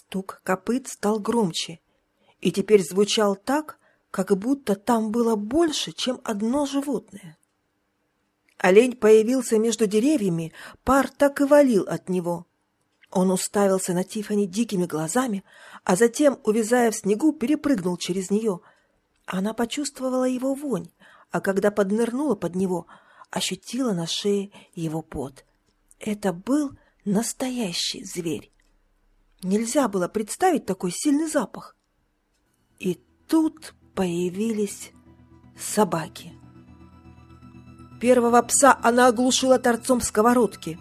Стук копыт стал громче и теперь звучал так, как будто там было больше, чем одно животное. Олень появился между деревьями, пар так и валил от него. Он уставился на Тифани дикими глазами, а затем, увязая в снегу, перепрыгнул через нее. Она почувствовала его вонь, а когда поднырнула под него, ощутила на шее его пот. Это был настоящий зверь. Нельзя было представить такой сильный запах. И тут появились собаки. Первого пса она оглушила торцом сковородки.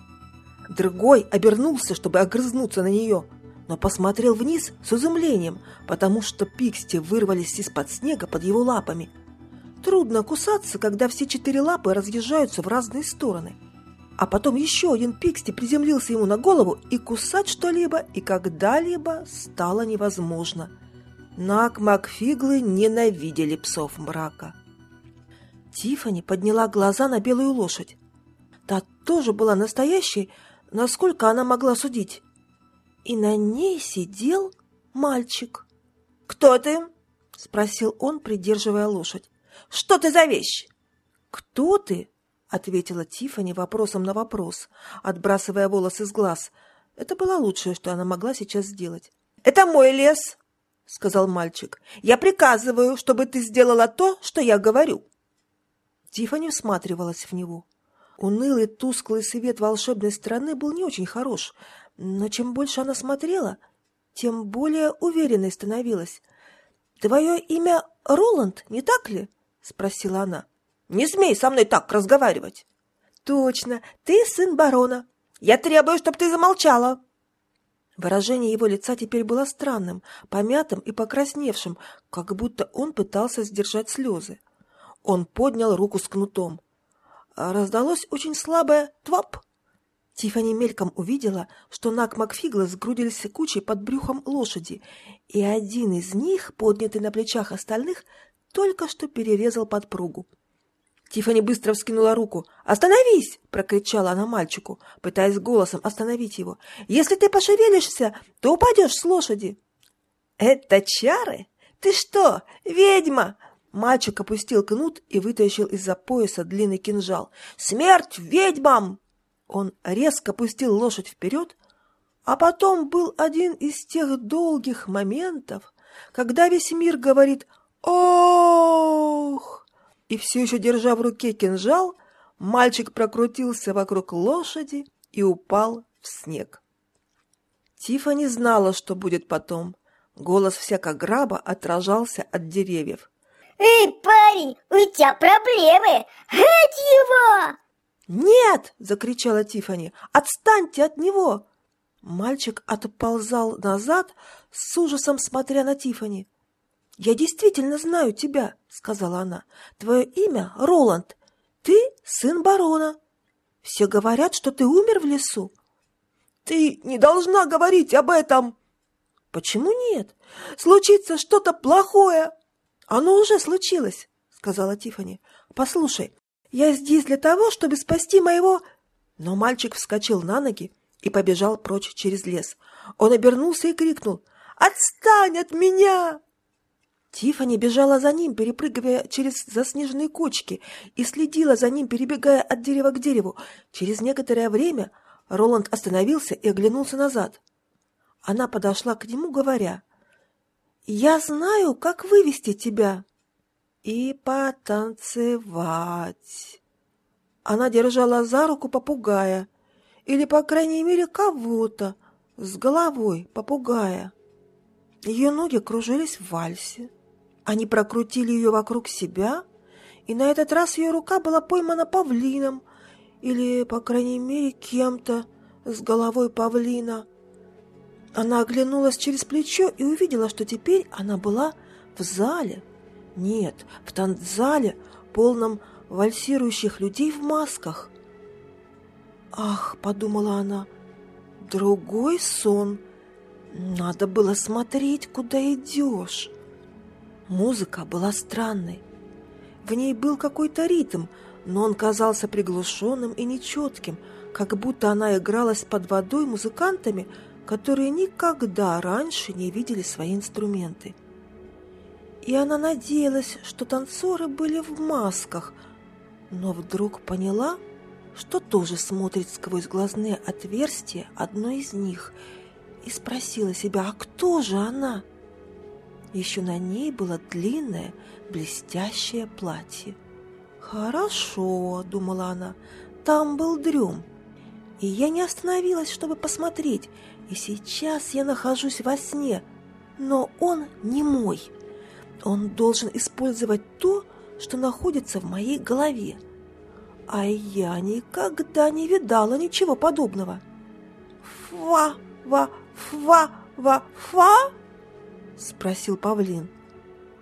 Другой обернулся, чтобы огрызнуться на нее, но посмотрел вниз с изумлением, потому что пиксти вырвались из-под снега под его лапами. Трудно кусаться, когда все четыре лапы разъезжаются в разные стороны. А потом еще один пиксти приземлился ему на голову, и кусать что-либо и когда-либо стало невозможно. Нак Макфиглы ненавидели псов мрака. Тифани подняла глаза на белую лошадь. Та тоже была настоящей, насколько она могла судить. И на ней сидел мальчик. «Кто ты?» — спросил он, придерживая лошадь. «Что ты за вещь?» «Кто ты?» — ответила Тифани вопросом на вопрос, отбрасывая волосы с глаз. Это было лучшее, что она могла сейчас сделать. «Это мой лес», — сказал мальчик. «Я приказываю, чтобы ты сделала то, что я говорю». Тифани всматривалась в него. Унылый тусклый свет волшебной страны был не очень хорош, но чем больше она смотрела, тем более уверенной становилась. «Твое имя Роланд, не так ли?» — спросила она. «Не смей со мной так разговаривать!» «Точно, ты сын барона. Я требую, чтобы ты замолчала!» Выражение его лица теперь было странным, помятым и покрасневшим, как будто он пытался сдержать слезы. Он поднял руку с кнутом. Раздалось очень слабое «твап». Тифани мельком увидела, что Нак Макфигла сгрудились кучей под брюхом лошади, и один из них, поднятый на плечах остальных, только что перерезал подпругу. Тифани быстро вскинула руку. «Остановись!» — прокричала она мальчику, пытаясь голосом остановить его. «Если ты пошевелишься, то упадешь с лошади!» «Это чары? Ты что, ведьма?» Мальчик опустил кнут и вытащил из-за пояса длинный кинжал. «Смерть ведьмам!» Он резко пустил лошадь вперед, а потом был один из тех долгих моментов, когда весь мир говорит «Ох!» И все еще держа в руке кинжал, мальчик прокрутился вокруг лошади и упал в снег. Тифа не знала, что будет потом. Голос всяко граба отражался от деревьев. «Эй, парень, у тебя проблемы! Гать его!» «Нет!» — закричала Тифани. «Отстаньте от него!» Мальчик отползал назад, с ужасом смотря на Тифани. «Я действительно знаю тебя», — сказала она. «Твое имя Роланд. Ты сын барона. Все говорят, что ты умер в лесу». «Ты не должна говорить об этом!» «Почему нет? Случится что-то плохое!» «Оно уже случилось», — сказала Тифани. «Послушай, я здесь для того, чтобы спасти моего...» Но мальчик вскочил на ноги и побежал прочь через лес. Он обернулся и крикнул «Отстань от меня!» Тифани бежала за ним, перепрыгивая через заснеженные кочки, и следила за ним, перебегая от дерева к дереву. Через некоторое время Роланд остановился и оглянулся назад. Она подошла к нему, говоря я знаю, как вывести тебя и потанцевать. Она держала за руку попугая, или, по крайней мере, кого-то с головой попугая. Ее ноги кружились в вальсе. Они прокрутили ее вокруг себя, и на этот раз ее рука была поймана павлином, или, по крайней мере, кем-то с головой павлина — она оглянулась через плечо и увидела, что теперь она была в зале. Нет, в танцзале, полном вальсирующих людей в масках. «Ах!» — подумала она. «Другой сон. Надо было смотреть, куда идешь». Музыка была странной. В ней был какой-то ритм, но он казался приглушенным и нечетким, как будто она игралась под водой музыкантами — которые никогда раньше не видели свои инструменты. И она надеялась, что танцоры были в масках, но вдруг поняла, что тоже смотрит сквозь глазные отверстия одной из них, и спросила себя, а кто же она? Еще на ней было длинное блестящее платье. «Хорошо», — думала она, — «там был дрем, и я не остановилась, чтобы посмотреть, и сейчас я нахожусь во сне, но он не мой. Он должен использовать то, что находится в моей голове. А я никогда не видала ничего подобного. «Фа-ва-фа-ва-фа?» – спросил павлин.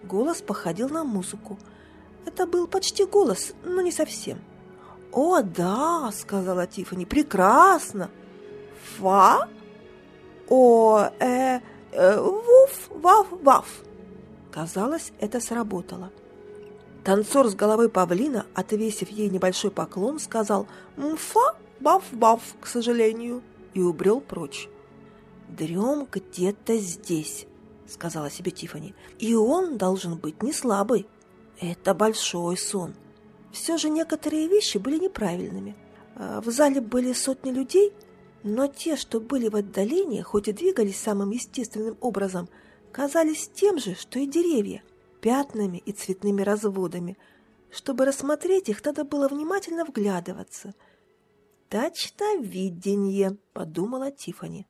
Голос походил на музыку. Это был почти голос, но не совсем. «О, да!» – сказала Тифани. «Прекрасно!» «Фа?» «О, э, э, вуф, ваф, ваф!» Казалось, это сработало. Танцор с головой павлина, отвесив ей небольшой поклон, сказал «Мфа, баф-баф, к сожалению», и убрел прочь. «Дрем где-то здесь», — сказала себе Тифани, «и он должен быть не слабый. Это большой сон». Все же некоторые вещи были неправильными. А, в зале были сотни людей, но те, что были в отдалении, хоть и двигались самым естественным образом, казались тем же, что и деревья, пятнами и цветными разводами. Чтобы рассмотреть их, надо было внимательно вглядываться. «Точно видение», — подумала Тифани.